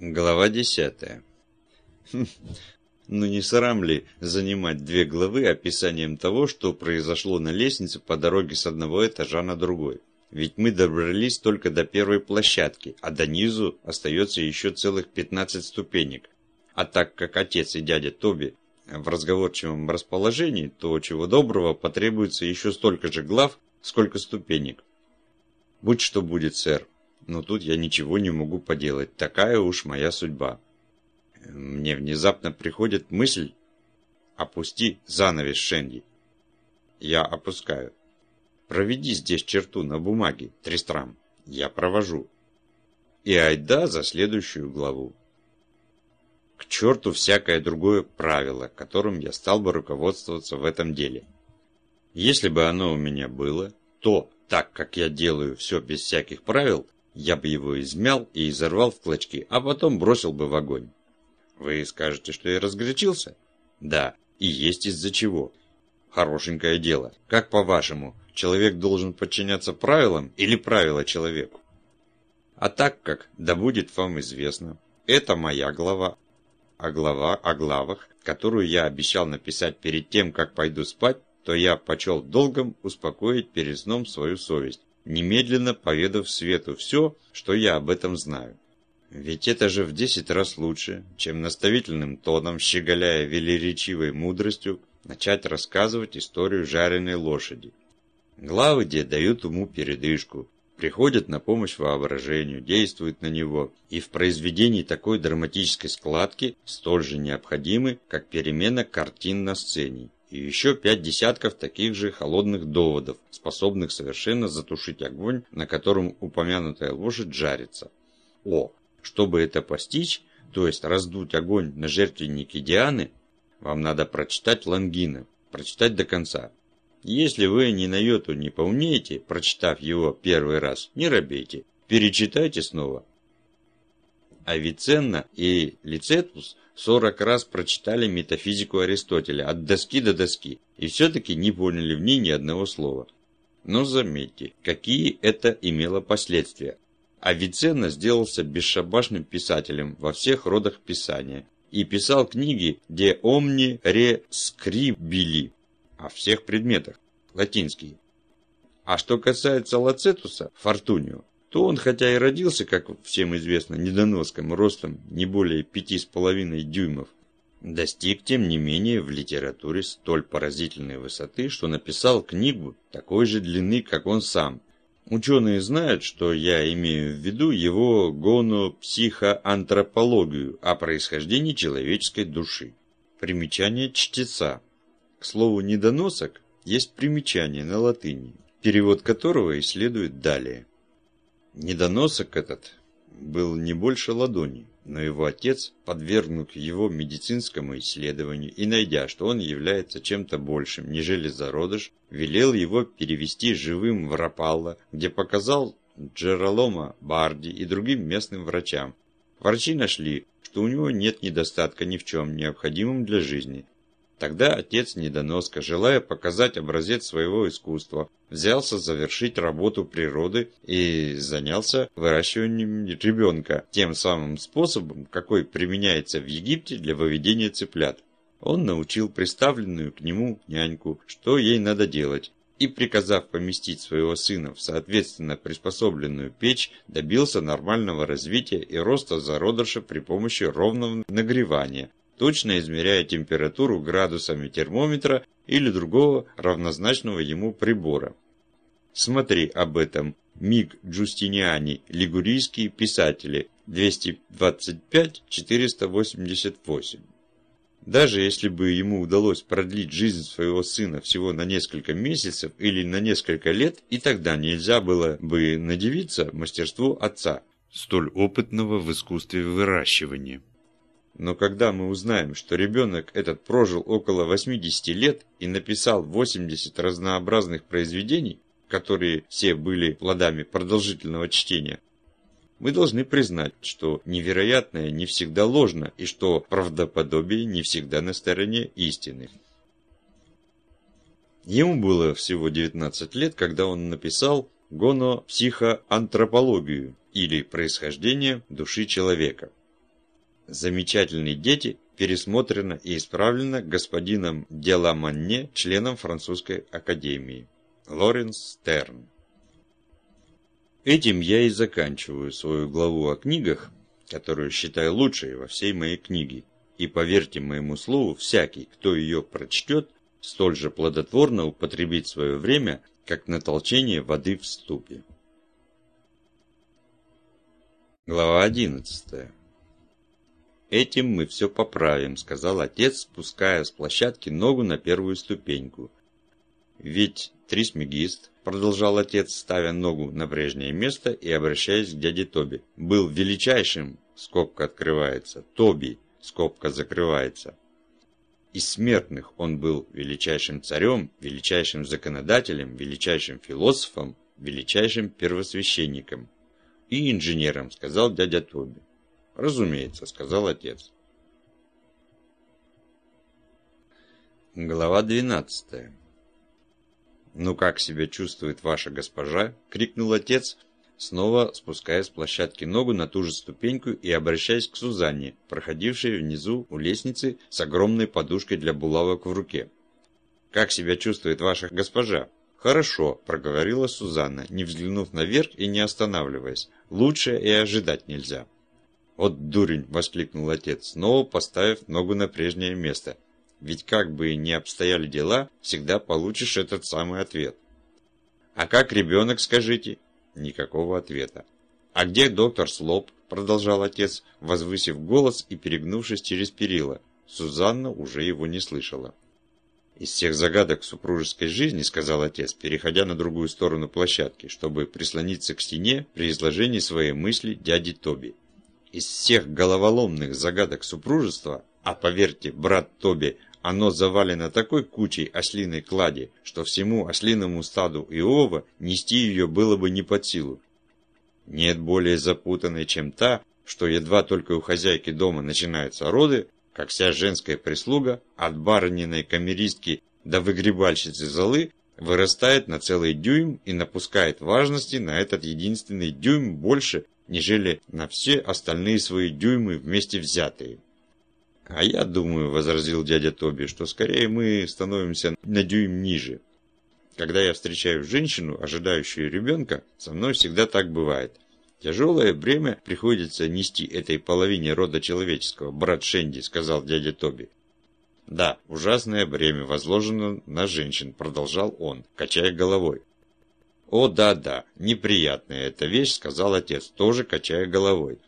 Глава десятая. Ну не срам ли занимать две главы описанием того, что произошло на лестнице по дороге с одного этажа на другой? Ведь мы добрались только до первой площадки, а до низу остается еще целых 15 ступенек. А так как отец и дядя Тоби в разговорчивом расположении, то чего доброго потребуется еще столько же глав, сколько ступенек. Будь что будет, сэр, но тут я ничего не могу поделать, такая уж моя судьба. Мне внезапно приходит мысль «Опусти занавес, Шенди». Я опускаю. Проведи здесь черту на бумаге, Тристрам. Я провожу. И айда за следующую главу. К черту всякое другое правило, которым я стал бы руководствоваться в этом деле. Если бы оно у меня было, то, так как я делаю все без всяких правил, я бы его измял и изорвал в клочки, а потом бросил бы в огонь. Вы скажете, что я разгорячился? Да, и есть из-за чего. Хорошенькое дело. Как по-вашему, человек должен подчиняться правилам или правила человеку? А так как, да будет вам известно, это моя глава, а глава о главах, которую я обещал написать перед тем, как пойду спать, то я почел долгом успокоить перед сном свою совесть, немедленно поведав Свету все, что я об этом знаю. Ведь это же в десять раз лучше, чем наставительным тоном, щеголяя велеречивой мудростью, начать рассказывать историю жареной лошади. Главы, где дают уму передышку, приходят на помощь воображению, действуют на него, и в произведении такой драматической складки столь же необходимы, как перемена картин на сцене и еще пять десятков таких же холодных доводов, способных совершенно затушить огонь, на котором упомянутая лошадь жарится. О, чтобы это постичь, то есть раздуть огонь на жертвеннике Дианы, вам надо прочитать Лангина, прочитать до конца. Если вы ни на йоту не поумнеете, прочитав его первый раз, не робейте, перечитайте снова. Авиценна и Лицетус сорок раз прочитали метафизику Аристотеля от доски до доски и все-таки не поняли в ней ни одного слова. Но заметьте, какие это имело последствия. Авиценна сделался бесшабашным писателем во всех родах писания и писал книги «De omni re scribili» о всех предметах, латинские. А что касается Лацетуса, Фортунио, то он, хотя и родился, как всем известно, недоноском, ростом не более пяти с половиной дюймов, достиг, тем не менее, в литературе столь поразительной высоты, что написал книгу такой же длины, как он сам. Ученые знают, что я имею в виду его гонопсихоантропологию о происхождении человеческой души. Примечание чтеца. К слову, недоносок есть примечание на латыни, перевод которого и следует далее. Недоносок этот был не больше ладони, но его отец, подвергнув его медицинскому исследованию и найдя, что он является чем-то большим, нежели зародыш, велел его перевести живым в Рапалло, где показал Джералома Барди и другим местным врачам. Врачи нашли, что у него нет недостатка ни в чем необходимом для жизни, Тогда отец недоноска, желая показать образец своего искусства, взялся завершить работу природы и занялся выращиванием ребенка тем самым способом, какой применяется в Египте для выведения цыплят. Он научил представленную к нему няньку, что ей надо делать, и, приказав поместить своего сына в соответственно приспособленную печь, добился нормального развития и роста зародыша при помощи ровного нагревания, точно измеряя температуру градусами термометра или другого равнозначного ему прибора. Смотри об этом Миг Джустиниани, лигурийские писатели, 225-488. Даже если бы ему удалось продлить жизнь своего сына всего на несколько месяцев или на несколько лет, и тогда нельзя было бы надевиться мастерству отца, столь опытного в искусстве выращивания. Но когда мы узнаем, что ребенок этот прожил около 80 лет и написал 80 разнообразных произведений, которые все были плодами продолжительного чтения, мы должны признать, что невероятное не всегда ложно и что правдоподобие не всегда на стороне истины. Ему было всего 19 лет, когда он написал «Гонопсихоантропологию» или «Происхождение души человека». Замечательные дети пересмотрено и исправлено господином Деламанне, членом французской академии. Лоренс Стерн. Этим я и заканчиваю свою главу о книгах, которую считаю лучшей во всей моей книге. И поверьте моему слову, всякий, кто ее прочтет, столь же плодотворно употребит свое время, как на толчение воды в ступе. Глава одиннадцатая. «Этим мы все поправим», — сказал отец, спуская с площадки ногу на первую ступеньку. «Ведь Трисмегист», — продолжал отец, ставя ногу на прежнее место и обращаясь к дяде Тоби, «был величайшим, скобка открывается, Тоби, скобка закрывается. Из смертных он был величайшим царем, величайшим законодателем, величайшим философом, величайшим первосвященником и инженером, сказал дядя Тоби. «Разумеется», — сказал отец. Глава двенадцатая. «Ну как себя чувствует ваша госпожа?» — крикнул отец, снова спуская с площадки ногу на ту же ступеньку и обращаясь к Сузанне, проходившей внизу у лестницы с огромной подушкой для булавок в руке. «Как себя чувствует ваша госпожа?» «Хорошо», — проговорила Сузанна, не взглянув наверх и не останавливаясь. «Лучше и ожидать нельзя». «Вот дурень!» – воскликнул отец, снова поставив ногу на прежнее место. «Ведь как бы ни обстояли дела, всегда получишь этот самый ответ». «А как ребенок, скажите?» Никакого ответа. «А где доктор Слоп?» – продолжал отец, возвысив голос и перегнувшись через перила. Сузанна уже его не слышала. «Из всех загадок супружеской жизни, — сказал отец, переходя на другую сторону площадки, чтобы прислониться к стене при изложении своей мысли дяди Тоби из всех головоломных загадок супружества, а поверьте, брат Тоби, оно завалено такой кучей ослиной клади, что всему ослиному стаду Иова нести ее было бы не под силу. Нет более запутанной, чем та, что едва только у хозяйки дома начинаются роды, как вся женская прислуга, от барыниной камеристки до выгребальщицы золы, вырастает на целый дюйм и напускает важности на этот единственный дюйм больше, нежели на все остальные свои дюймы вместе взятые. «А я думаю», — возразил дядя Тоби, — «что скорее мы становимся на дюйм ниже. Когда я встречаю женщину, ожидающую ребенка, со мной всегда так бывает. Тяжелое бремя приходится нести этой половине рода человеческого, брат Шенди», — сказал дядя Тоби. «Да, ужасное бремя возложено на женщин», — продолжал он, качая головой. «О, да-да, неприятная эта вещь», — сказал отец, тоже качая головой.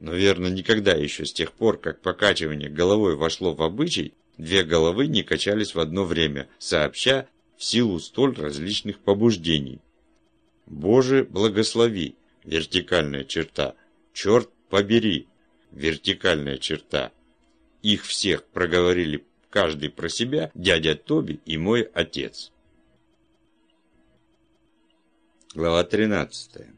Но верно, никогда еще с тех пор, как покачивание головой вошло в обычай, две головы не качались в одно время, сообща в силу столь различных побуждений. «Боже, благослови!» – вертикальная черта. «Черт побери!» – вертикальная черта. Их всех проговорили каждый про себя, дядя Тоби и мой отец. Глава 13.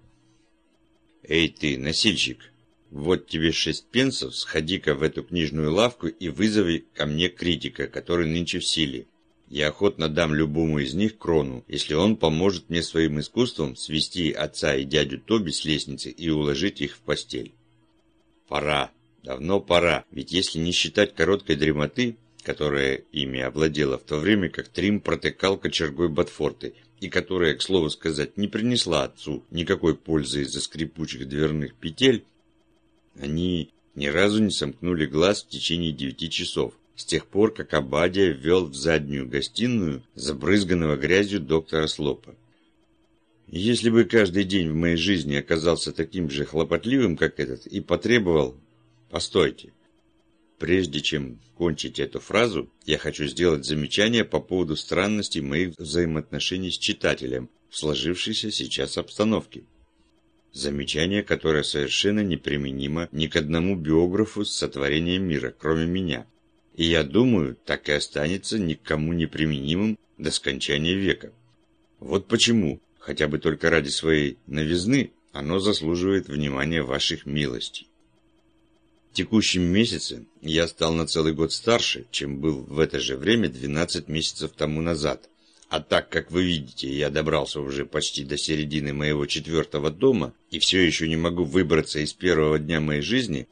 Эй ты, носильщик, вот тебе шесть пенсов, сходи-ка в эту книжную лавку и вызови ко мне критика, который нынче в силе. Я охотно дам любому из них крону, если он поможет мне своим искусством свести отца и дядю Тоби с лестницы и уложить их в постель. Пора, давно пора, ведь если не считать короткой дремоты, которая ими овладела в то время, как Трим протыкал кочергой Ботфорты и которая, к слову сказать, не принесла отцу никакой пользы из-за скрипучих дверных петель, они ни разу не сомкнули глаз в течение девяти часов, с тех пор, как Абадия ввел в заднюю гостиную забрызганного грязью доктора Слопа. Если бы каждый день в моей жизни оказался таким же хлопотливым, как этот, и потребовал... Постойте. Прежде чем кончить эту фразу, я хочу сделать замечание по поводу странностей моих взаимоотношений с читателем в сложившейся сейчас обстановке. Замечание, которое совершенно неприменимо ни к одному биографу с сотворения мира, кроме меня. И я думаю, так и останется никому неприменимым до скончания века. Вот почему, хотя бы только ради своей новизны, оно заслуживает внимания ваших милостей. В текущем месяце я стал на целый год старше, чем был в это же время 12 месяцев тому назад. А так как вы видите, я добрался уже почти до середины моего четвертого дома и все еще не могу выбраться из первого дня моей жизни,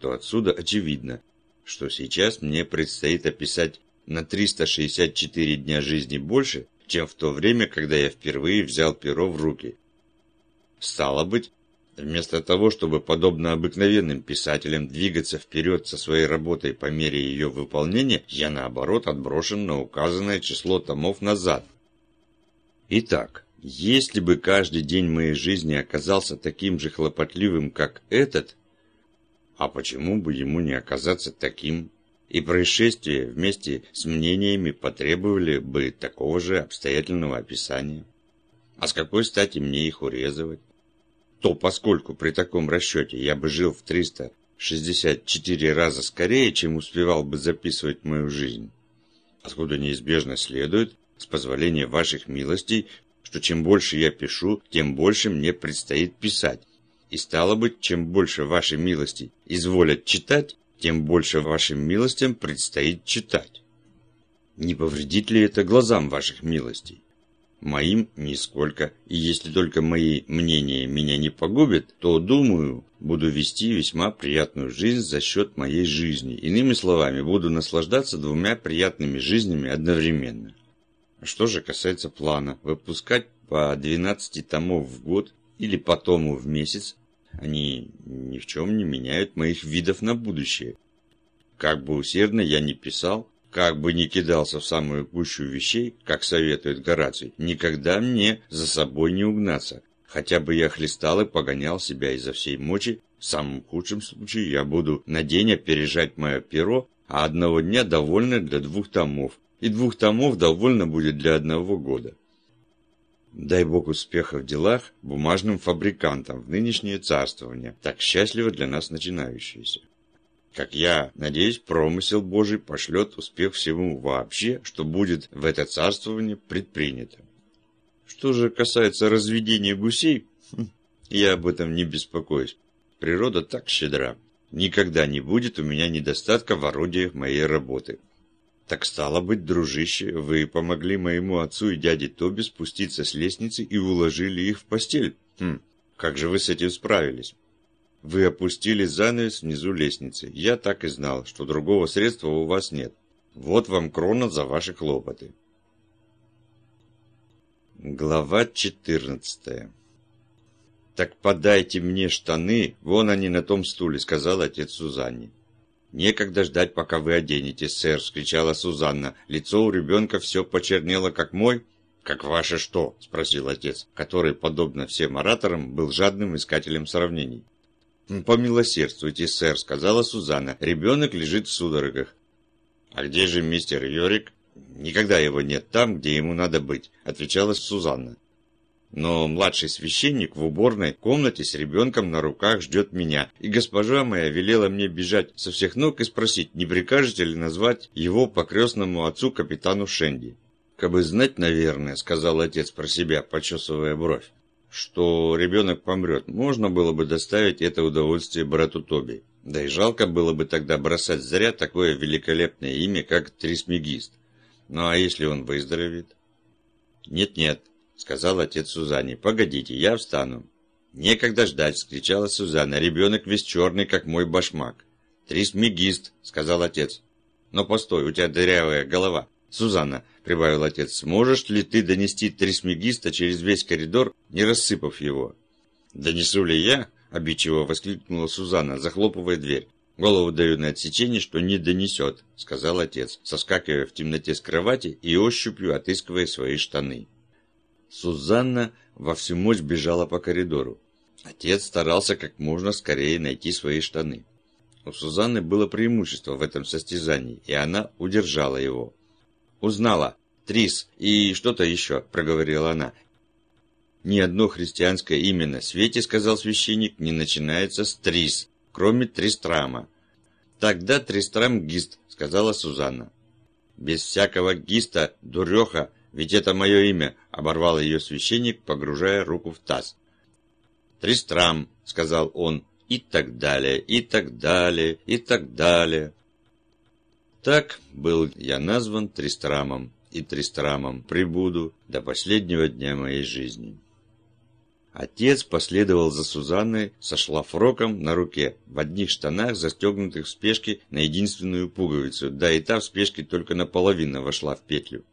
то отсюда очевидно, что сейчас мне предстоит описать на 364 дня жизни больше, чем в то время, когда я впервые взял перо в руки. Стало быть, вместо того, чтобы, подобно обыкновенным писателям, двигаться вперед со своей работой по мере ее выполнения, я, наоборот, отброшен на указанное число томов назад. Итак, если бы каждый день моей жизни оказался таким же хлопотливым, как этот, а почему бы ему не оказаться таким и происшествия вместе с мнениями потребовали бы такого же обстоятельного описания. А с какой стати мне их урезывать? То поскольку при таком расчете я бы жил в 364 раза скорее, чем успевал бы записывать мою жизнь, откуда неизбежно следует, с позволения ваших милостей, что чем больше я пишу, тем больше мне предстоит писать. И стало быть, чем больше вашей милости изволят читать, тем больше вашим милостям предстоит читать. Не повредит ли это глазам ваших милостей? Моим нисколько, и если только мои мнения меня не погубят, то, думаю, буду вести весьма приятную жизнь за счет моей жизни. Иными словами, буду наслаждаться двумя приятными жизнями одновременно. Что же касается плана, выпускать по 12 томов в год или по тому в месяц, они ни в чем не меняют моих видов на будущее. Как бы усердно я ни писал, как бы ни кидался в самую гущу вещей, как советует Гораций, никогда мне за собой не угнаться. Хотя бы я хлестал и погонял себя изо всей мочи, в самом худшем случае я буду на день опережать мое перо, а одного дня довольно для двух томов, и двух томов довольно будет для одного года. Дай Бог успеха в делах бумажным фабрикантам в нынешнее царствование, так счастливо для нас начинающееся. Как я надеюсь, промысел Божий пошлет успех всему вообще, что будет в это царствование предпринято. Что же касается разведения гусей, хм, я об этом не беспокоюсь. Природа так щедра. Никогда не будет у меня недостатка в орудиях моей работы. Так стало быть, дружище, вы помогли моему отцу и дяде Тоби спуститься с лестницы и уложили их в постель. Хм, как же вы с этим справились? Вы опустили занавес внизу лестницы. Я так и знал, что другого средства у вас нет. Вот вам крона за ваши хлопоты. Глава 14 «Так подайте мне штаны, вон они на том стуле», — сказал отец Сузанне. «Некогда ждать, пока вы оденетесь, сэр!» – скричала Сузанна. Лицо у ребенка все почернело, как мой. «Как ваше что?» – спросил отец, который, подобно всем ораторам, был жадным искателем сравнений. «Помилосердствуйте, сэр», – сказала Сузанна. «Ребенок лежит в судорогах». «А где же мистер Йорик?» «Никогда его нет там, где ему надо быть», – отвечала Сузанна. Но младший священник в уборной комнате с ребенком на руках ждет меня, и госпожа моя велела мне бежать со всех ног и спросить, не прикажете ли назвать его по крестному отцу капитану Шенди. «Кабы знать, наверное», — сказал отец про себя, почесывая бровь, что ребенок помрет, можно было бы доставить это удовольствие брату Тоби. Да и жалко было бы тогда бросать зря такое великолепное имя, как Трисмегист. Ну а если он выздоровеет? Нет-нет, сказал отец Сузанне. «Погодите, я встану». «Некогда ждать!» – скричала Сузанна. «Ребенок весь черный, как мой башмак». «Трисмегист!» – сказал отец. «Но постой, у тебя дырявая голова». «Сузанна», – прибавил отец, – «сможешь ли ты донести трисмегиста через весь коридор, не рассыпав его?» «Донесу ли я?» – обидчиво воскликнула Сузанна, захлопывая дверь. «Голову даю на отсечение, что не донесет», – сказал отец, соскакивая в темноте с кровати и ощупью отыскивая свои штаны. Сузанна во всю мощь бежала по коридору. Отец старался как можно скорее найти свои штаны. У Сузанны было преимущество в этом состязании, и она удержала его. «Узнала. Трис и что-то еще», — проговорила она. «Ни одно христианское имя на свете, — сказал священник, — не начинается с Трис, кроме Тристрама». «Тогда Тристрам Гист», — сказала Сузанна. «Без всякого Гиста, дуреха, ведь это мое имя», — оборвал ее священник, погружая руку в таз. «Тристрам», — сказал он, и так далее, и так далее, и так далее. Так был я назван Тристрамом, и Тристрамом прибуду до последнего дня моей жизни. Отец последовал за Сузанной со шлафроком на руке, в одних штанах, застегнутых в спешке на единственную пуговицу, да и та в спешке только наполовину вошла в петлю.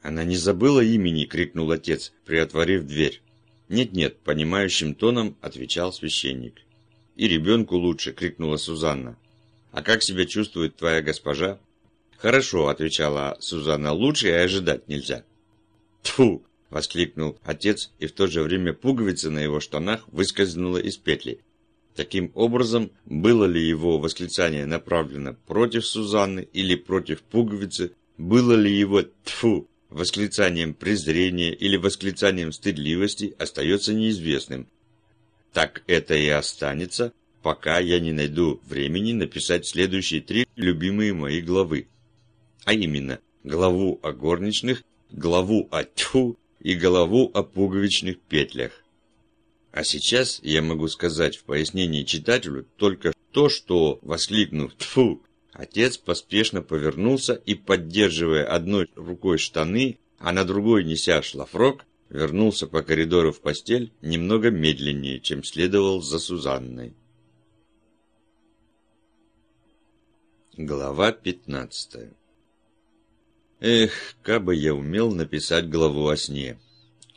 «Она не забыла имени!» — крикнул отец, приотворив дверь. «Нет-нет», — понимающим тоном отвечал священник. «И ребенку лучше!» — крикнула Сузанна. «А как себя чувствует твоя госпожа?» «Хорошо», — отвечала Сузанна, — «лучше и ожидать нельзя». Тфу! воскликнул отец, и в то же время пуговица на его штанах выскользнула из петли. Таким образом, было ли его восклицание направлено против Сузанны или против пуговицы, было ли его «тфу» восклицанием презрения или восклицанием стыдливости, остается неизвестным. Так это и останется, пока я не найду времени написать следующие три любимые мои главы. А именно, главу о горничных, главу о тьфу и главу о пуговичных петлях. А сейчас я могу сказать в пояснении читателю только то, что, воскликнув «Тьфу!», отец поспешно повернулся и, поддерживая одной рукой штаны, а на другой неся шлафрок, вернулся по коридору в постель немного медленнее, чем следовал за Сузанной. Глава пятнадцатая Эх, кабы я умел написать главу о сне.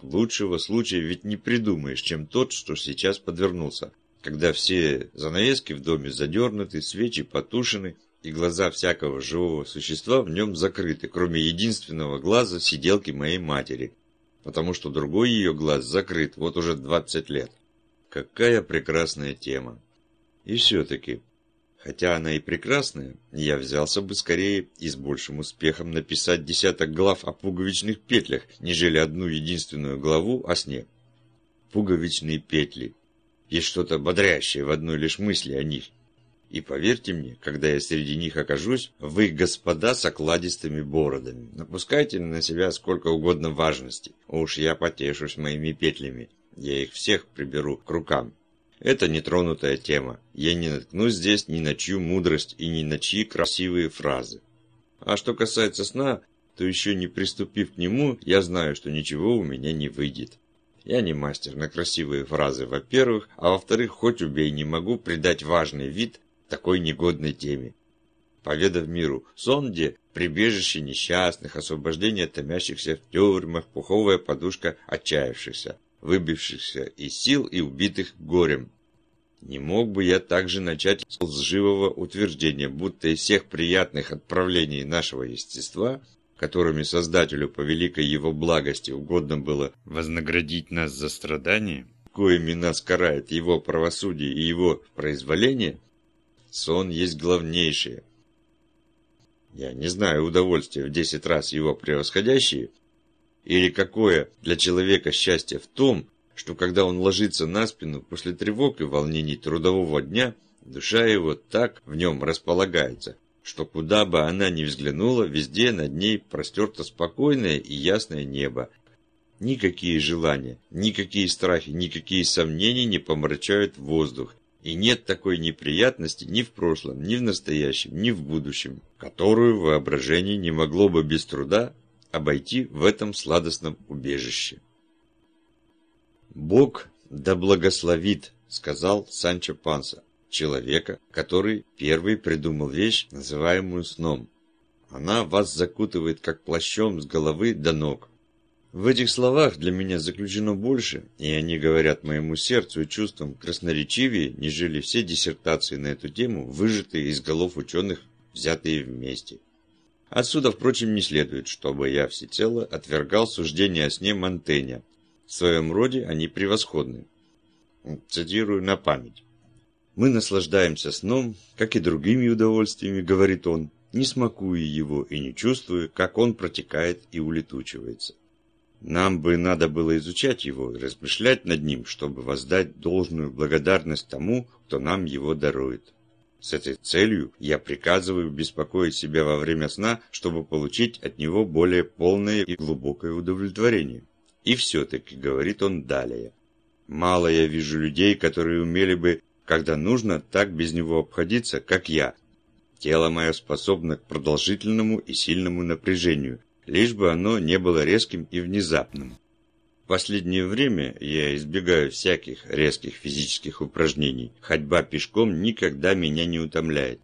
Лучшего случая ведь не придумаешь, чем тот, что сейчас подвернулся, когда все занавески в доме задернуты, свечи потушены, и глаза всякого живого существа в нем закрыты, кроме единственного глаза сиделки моей матери, потому что другой ее глаз закрыт вот уже 20 лет. Какая прекрасная тема. И все-таки, Хотя она и прекрасная, я взялся бы скорее и с большим успехом написать десяток глав о пуговичных петлях, нежели одну единственную главу о сне. Пуговичные петли. Есть что-то бодрящее в одной лишь мысли о них. И поверьте мне, когда я среди них окажусь, вы, господа, с окладистыми бородами. Напускайте на себя сколько угодно важности. Уж я потешусь моими петлями. Я их всех приберу к рукам. Это нетронутая тема. Я не наткнусь здесь ни на чью мудрость и ни на чьи красивые фразы. А что касается сна, то еще не приступив к нему, я знаю, что ничего у меня не выйдет. Я не мастер на красивые фразы, во-первых, а во-вторых, хоть убей, не могу придать важный вид такой негодной теме. Поведав миру, сон где прибежище несчастных, освобождение томящихся в тюрьмах, пуховая подушка отчаявшихся выбившихся из сил и убитых горем. Не мог бы я также начать с лживого утверждения, будто из всех приятных отправлений нашего естества, которыми Создателю по великой его благости угодно было вознаградить нас за страдания, коими нас карает его правосудие и его произволение, сон есть главнейшее. Я не знаю удовольствия в десять раз его превосходящие, или какое для человека счастье в том, что когда он ложится на спину после тревог и волнений трудового дня, душа его так в нем располагается, что куда бы она ни взглянула, везде над ней простерто спокойное и ясное небо. Никакие желания, никакие страхи, никакие сомнения не помрачают воздух, и нет такой неприятности ни в прошлом, ни в настоящем, ни в будущем, которую воображение не могло бы без труда обойти в этом сладостном убежище. «Бог да благословит», — сказал Санчо Панса, человека, который первый придумал вещь, называемую сном. Она вас закутывает как плащом с головы до ног. В этих словах для меня заключено больше, и они говорят моему сердцу и чувствам красноречивее, нежели все диссертации на эту тему, выжатые из голов ученых, взятые вместе. Отсюда, впрочем, не следует, чтобы я всецело отвергал суждения о сне Монтэня. В своем роде они превосходны. Цитирую на память. «Мы наслаждаемся сном, как и другими удовольствиями», — говорит он, не смакуя его и не чувствуя, как он протекает и улетучивается. Нам бы надо было изучать его и размышлять над ним, чтобы воздать должную благодарность тому, кто нам его дарует. С этой целью я приказываю беспокоить себя во время сна, чтобы получить от него более полное и глубокое удовлетворение. И все-таки, говорит он далее, мало я вижу людей, которые умели бы, когда нужно, так без него обходиться, как я. Тело мое способно к продолжительному и сильному напряжению, лишь бы оно не было резким и внезапным. Последнее время я избегаю всяких резких физических упражнений. Ходьба пешком никогда меня не утомляет.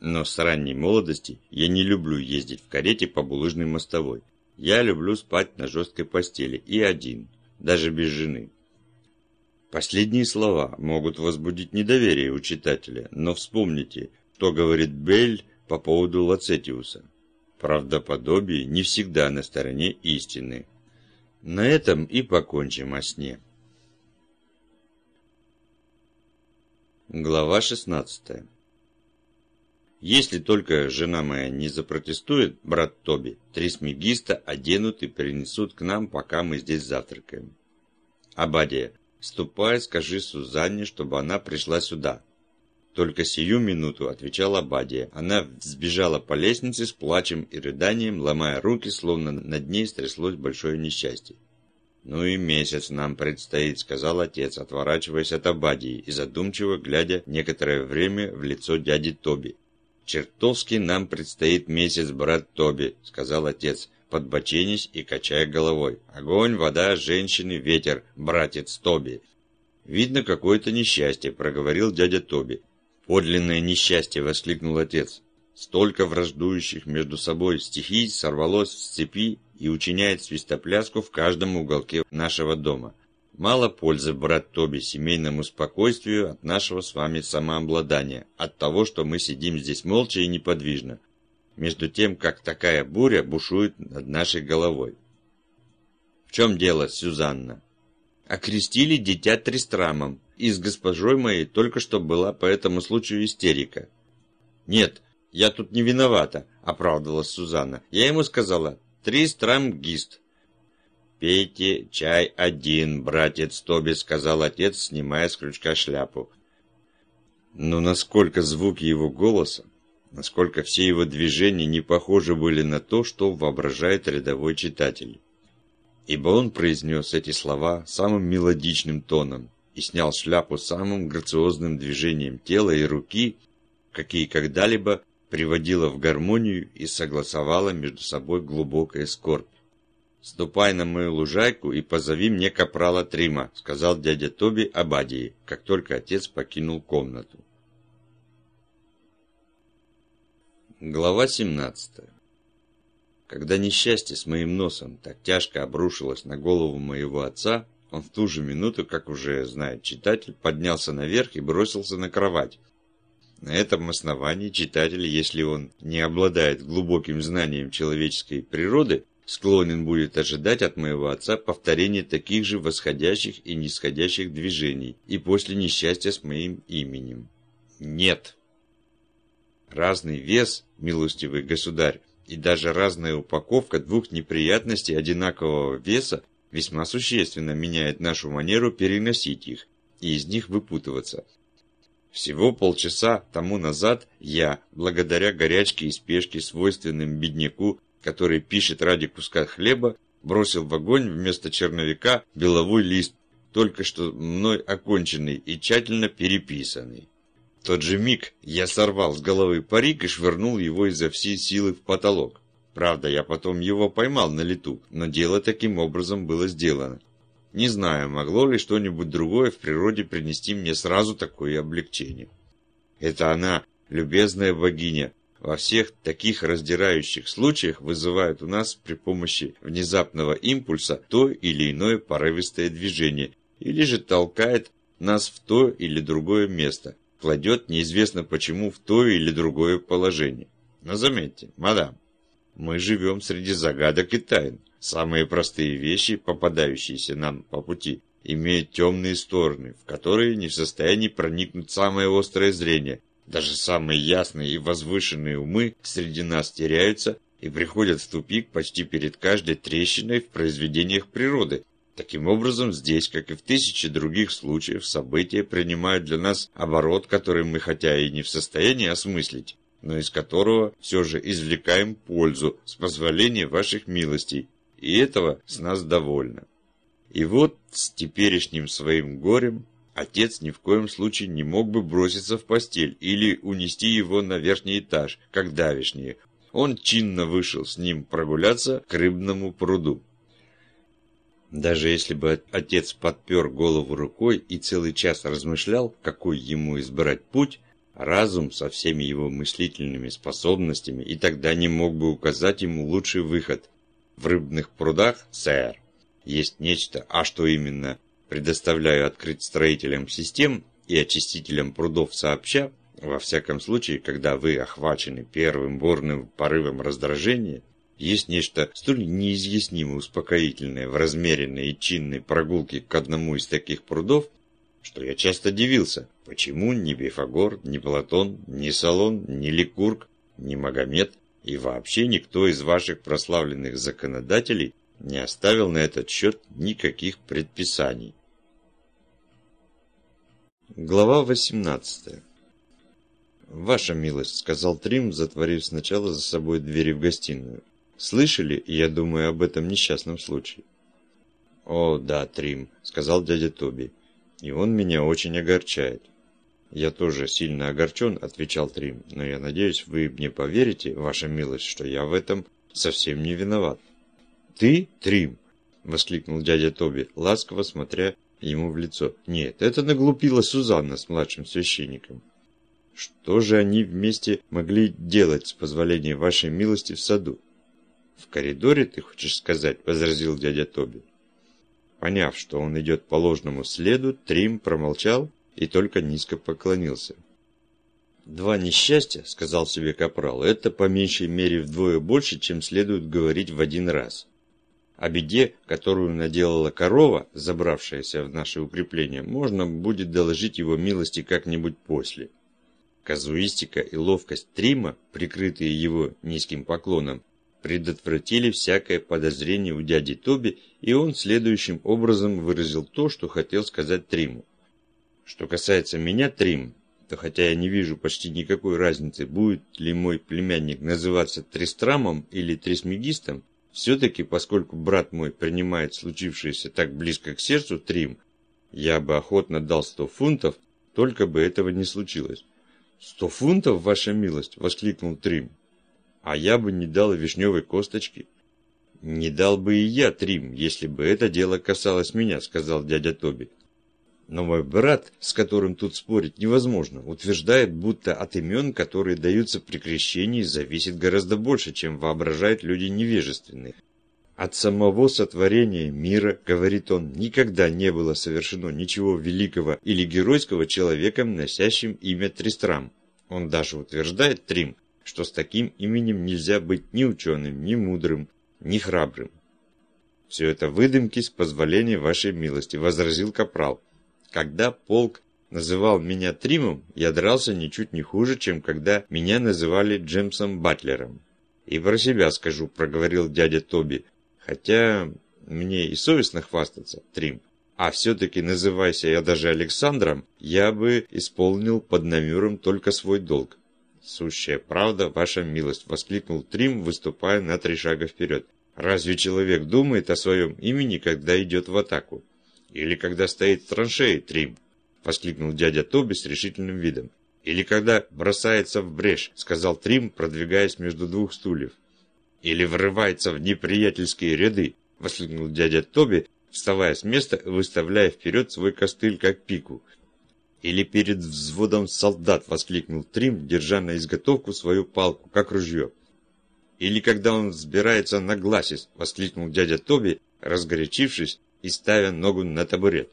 Но с ранней молодости я не люблю ездить в карете по булыжной мостовой. Я люблю спать на жесткой постели и один, даже без жены. Последние слова могут возбудить недоверие у читателя, но вспомните, что говорит Бель по поводу Лацетиуса. Правдоподобие не всегда на стороне истины. На этом и покончим о сне. Глава 16 Если только жена моя не запротестует, брат Тоби, трисмегиста оденут и принесут к нам, пока мы здесь завтракаем. Абадия, ступай, скажи Сузанне, чтобы она пришла сюда. Только сию минуту отвечала Бадия. Она сбежала по лестнице с плачем и рыданием, ломая руки, словно над ней стряслось большое несчастье. «Ну и месяц нам предстоит», — сказал отец, отворачиваясь от Абадии и задумчиво глядя некоторое время в лицо дяди Тоби. «Чертовски нам предстоит месяц, брат Тоби», — сказал отец, подбоченясь и качая головой. «Огонь, вода, женщины, ветер, братец Тоби». «Видно, какое-то несчастье», — проговорил дядя Тоби. «Подлинное несчастье!» – воскликнул отец. «Столько враждующих между собой стихий сорвалось с цепи и учиняет свистопляску в каждом уголке нашего дома. Мало пользы, брат Тоби, семейному спокойствию от нашего с вами самообладания, от того, что мы сидим здесь молча и неподвижно, между тем, как такая буря бушует над нашей головой. В чем дело, Сюзанна? Окрестили дитя Тристрамом, и с госпожой моей только что была по этому случаю истерика. «Нет, я тут не виновата», — оправдывалась Сузанна. «Я ему сказала, Тристрам гист». «Пейте чай один, братец Тоби», — сказал отец, снимая с крючка шляпу. Но насколько звуки его голоса, насколько все его движения не похожи были на то, что воображает рядовой читатель. Ибо он произнес эти слова самым мелодичным тоном, и снял шляпу самым грациозным движением тела и руки, какие когда-либо приводила в гармонию и согласовала между собой глубокая скорбь. «Ступай на мою лужайку и позови мне капрала Трима», сказал дядя Тоби Абадии, как только отец покинул комнату. Глава 17 Когда несчастье с моим носом так тяжко обрушилось на голову моего отца, он в ту же минуту, как уже знает читатель, поднялся наверх и бросился на кровать. На этом основании читатель, если он не обладает глубоким знанием человеческой природы, склонен будет ожидать от моего отца повторения таких же восходящих и нисходящих движений и после несчастья с моим именем. Нет. Разный вес, милостивый государь, и даже разная упаковка двух неприятностей одинакового веса весьма существенно меняет нашу манеру переносить их и из них выпутываться. Всего полчаса тому назад я, благодаря горячке и спешке, свойственным бедняку, который пишет ради куска хлеба, бросил в огонь вместо черновика беловой лист, только что мной оконченный и тщательно переписанный. В тот же миг я сорвал с головы парик и швырнул его изо всей силы в потолок. Правда, я потом его поймал на лету, но дело таким образом было сделано. Не знаю, могло ли что-нибудь другое в природе принести мне сразу такое облегчение. Это она, любезная богиня, во всех таких раздирающих случаях вызывает у нас при помощи внезапного импульса то или иное порывистое движение, или же толкает нас в то или другое место, кладет неизвестно почему в то или другое положение. Но заметьте, мадам, мы живем среди загадок и тайн. Самые простые вещи, попадающиеся нам по пути, имеют темные стороны, в которые не в состоянии проникнуть самое острое зрение. Даже самые ясные и возвышенные умы среди нас теряются и приходят в тупик почти перед каждой трещиной в произведениях природы. Таким образом, здесь, как и в тысячи других случаев, события принимают для нас оборот, который мы хотя и не в состоянии осмыслить, но из которого все же извлекаем пользу с позволения ваших милостей, и этого с нас довольно. И вот с теперешним своим горем отец ни в коем случае не мог бы броситься в постель или унести его на верхний этаж, как давешние. Он чинно вышел с ним прогуляться к рыбному пруду. Даже если бы отец подпер голову рукой и целый час размышлял, какой ему избрать путь, разум со всеми его мыслительными способностями и тогда не мог бы указать ему лучший выход. В рыбных прудах, сэр, есть нечто, а что именно, предоставляю открыть строителям систем и очистителям прудов сообща, во всяком случае, когда вы охвачены первым бурным порывом раздражения, есть нечто столь неизъяснимо успокоительное в размеренной и чинной прогулке к одному из таких прудов, что я часто дивился, почему ни Бифагор, ни Платон, ни Салон, ни Ликург, ни Магомед и вообще никто из ваших прославленных законодателей не оставил на этот счет никаких предписаний. Глава 18 «Ваша милость», — сказал Трим, затворив сначала за собой двери в гостиную. «Слышали, я думаю, об этом несчастном случае?» «О, да, Трим», — сказал дядя Тоби. «И он меня очень огорчает». «Я тоже сильно огорчен», — отвечал Трим. «Но я надеюсь, вы мне поверите, ваша милость, что я в этом совсем не виноват». «Ты, Трим?» — воскликнул дядя Тоби, ласково смотря ему в лицо. «Нет, это наглупила Сузанна с младшим священником». Что же они вместе могли делать, с позволения вашей милости, в саду? В коридоре, ты хочешь сказать, возразил дядя Тоби. Поняв, что он идет по ложному следу, Трим промолчал и только низко поклонился. «Два несчастья», — сказал себе Капрал, — «это по меньшей мере вдвое больше, чем следует говорить в один раз». О беде, которую наделала корова, забравшаяся в наше укрепление, можно будет доложить его милости как-нибудь после. Казуистика и ловкость Трима, прикрытые его низким поклоном, предотвратили всякое подозрение у дяди Тоби, и он следующим образом выразил то, что хотел сказать Триму. Что касается меня, Трим, то хотя я не вижу почти никакой разницы, будет ли мой племянник называться Тристрамом или Трисмегистом, все-таки, поскольку брат мой принимает случившееся так близко к сердцу Трим, я бы охотно дал сто фунтов, только бы этого не случилось. «Сто фунтов, ваша милость!» – воскликнул Трим. «А я бы не дал вишневой косточки». «Не дал бы и я, Трим, если бы это дело касалось меня», – сказал дядя Тоби. Но мой брат, с которым тут спорить невозможно, утверждает, будто от имен, которые даются при крещении, зависит гораздо больше, чем воображают люди невежественные. От самого сотворения мира, говорит он, никогда не было совершено ничего великого или геройского человеком, носящим имя Тристрам. Он даже утверждает, Трим, что с таким именем нельзя быть ни ученым, ни мудрым, ни храбрым. «Все это выдумки с позволения вашей милости», — возразил Капрал. «Когда полк называл меня Тримом, я дрался ничуть не хуже, чем когда меня называли Джемсом Батлером». «И про себя скажу», — проговорил дядя Тоби, Хотя мне и совестно хвастаться, Трим. А все-таки, называйся я даже Александром, я бы исполнил под намером только свой долг. «Сущая правда, ваша милость!» – воскликнул Трим, выступая на три шага вперед. «Разве человек думает о своем имени, когда идет в атаку? Или когда стоит в траншее, Трим?» – воскликнул дядя Тоби с решительным видом. «Или когда бросается в брешь», – сказал Трим, продвигаясь между двух стульев. Или врывается в неприятельские ряды, воскликнул дядя Тоби, вставая с места и выставляя вперед свой костыль как пику. Или перед взводом солдат, воскликнул Трим, держа на изготовку свою палку, как ружье. Или когда он взбирается на гласис, воскликнул дядя Тоби, разгорячившись и ставя ногу на табурет.